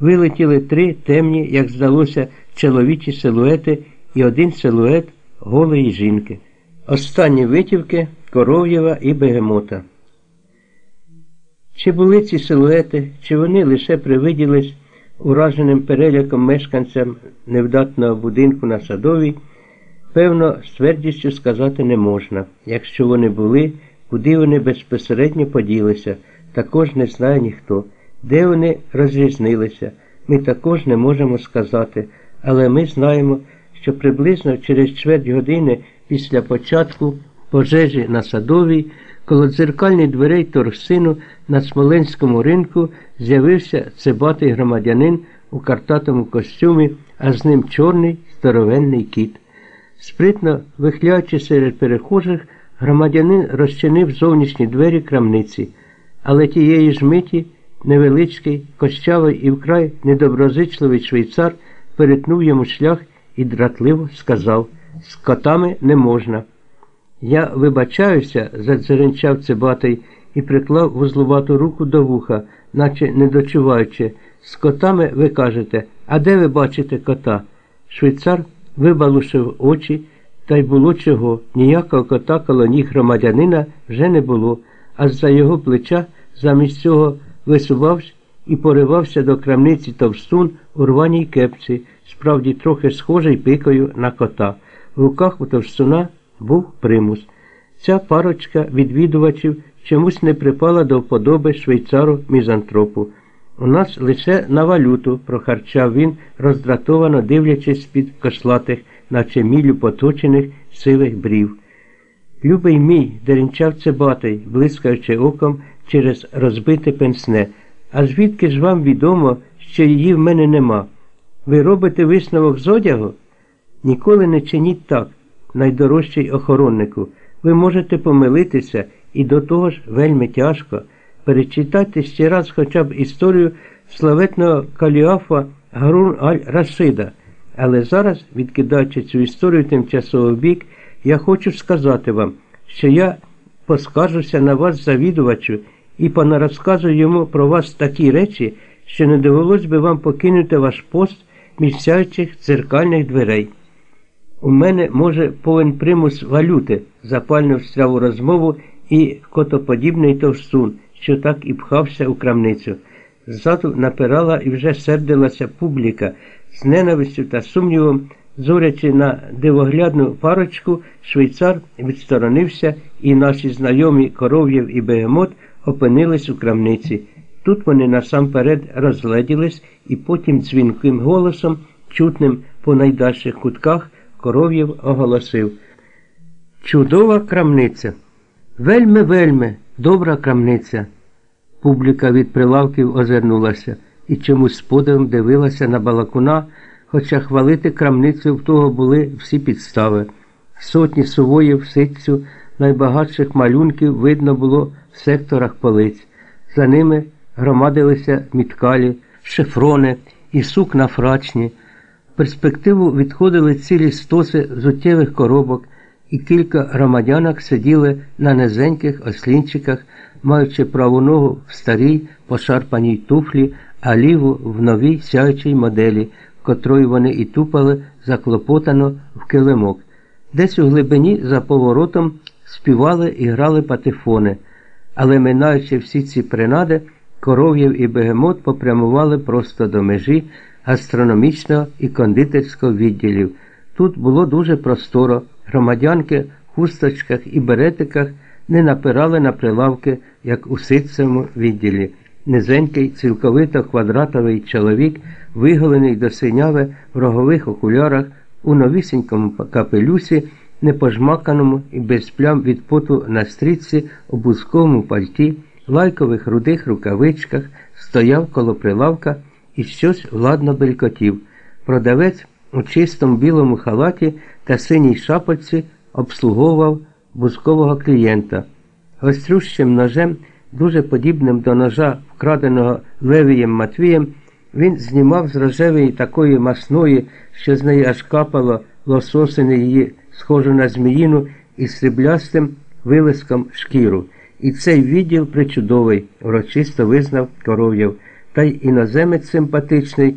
вилетіли три темні, як здалося, чоловічі силуети і один силует голої жінки. Останні витівки Коров'єва і Бегемота. Чи були ці силуети, чи вони лише привиділись ураженим переляком мешканцям невдатного будинку на садовій, певно, з твердістю сказати не можна. Якщо вони були, куди вони безпосередньо поділися, також не знає ніхто. Де вони розрізнилися, ми також не можемо сказати, але ми знаємо, що приблизно через чверть години після початку пожежі на садовій, коло дзеркальних дверей торгсину на Смоленському ринку з'явився цебатий громадянин у картатому костюмі, а з ним чорний здоровенний кіт. Спритно вихляючи серед перехожих, громадянин розчинив зовнішні двері крамниці, але тієї ж миті невеличкий, кощавий і вкрай недоброзичливий швейцар перетнув йому шлях і дратливо сказав з котами не можна. Я вибачаюся, задзеренчав Цибатий і приклав вузлувату руку до вуха, наче не дочуваючи. З котами ви кажете, а де ви бачите кота? Швейцар вибалушив очі, та й було чого. Ніякого кота коло ніг громадянина вже не було, а з-за його плеча замість цього висувався і поривався до крамниці товстун у рваній кепці, справді трохи схожий пикою на кота. В руках у товстуна був примус. Ця парочка відвідувачів чомусь не припала до вподоби швейцару мізантропу. У нас лише на валюту, прохарчав він, роздратовано дивлячись з-під кошлатих, наче мілю поточених сивих брів. Любий мій, деренчав цебатий, блискаючи оком через розбите пенсне. А звідки ж вам відомо, що її в мене нема? Ви робите висновок з одягу? Ніколи не чиніть так, найдорожчий охороннику. Ви можете помилитися і до того ж вельми тяжко. Перечитайте ще раз хоча б історію славетного каліафа Гарун Аль-Расида. Але зараз, відкидаючи цю історію тимчасово в бік, я хочу сказати вам, що я поскаржуся на вас завідувачу і понарозказую йому про вас такі речі, що не довелось би вам покинути ваш пост місцяючих дзеркальних дверей. У мене, може, повен примус валюти, запально встряв розмову і котоподібний товстун, що так і пхався у крамницю. Ззаду напирала і вже сердилася публіка з ненавистю та сумнівом, зорячи на дивоглядну парочку, швейцар відсторонився, і наші знайомі коров'єв і бегемот опинились у крамниці. Тут вони насамперед розгледілись і потім дзвінким голосом, чутним по найдальших кутках, коров'єв оголосив. Чудова крамниця. Вельми, вельми, добра крамниця. Публіка від прилавків озирнулася і чомусь подивом дивилася на балакуна, хоча хвалити крамницю в того були всі підстави. Сотні сувоїв, ситцю, найбагатших малюнків видно було в секторах полиць. За ними громадилися міткалі, шифрони і сукна фрачні. В перспективу відходили цілі стоси взуттєвих коробок, і кілька громадянок сиділи на низеньких ослінчиках, маючи праву ногу в старій пошарпаній туфлі, а ліву в новій сяючій моделі, котрої вони і тупали заклопотано в килимок. Десь у глибині за поворотом співали і грали патефони, але минаючи всі ці принади, коров'єв і бегемот попрямували просто до межі гастрономічного і кондитерського відділів. Тут було дуже просторо, громадянки в хусточках і беретиках не напирали на прилавки, як у ситцевому відділі. Низенький, цілковито квадратовий чоловік, виголений до синяви в рогових окулярах, у новісінькому капелюсі, непожмаканому і без плям від поту на стрічці у бузковому пальті, лайкових рудих рукавичках, стояв коло прилавка і щось владно белькотів. Продавець у чистому білому халаті та синій шапочці обслуговував бузкового клієнта. Гострющим ножем, дуже подібним до ножа, вкраденого Левієм Матвієм, він знімав з рожевої такої масної, що з неї аж капало лососини її, схожу на зміїну із сріблястим вилиском шкіру. І цей відділ причудовий, урочисто визнав коров'яв. та й іноземець симпатичний.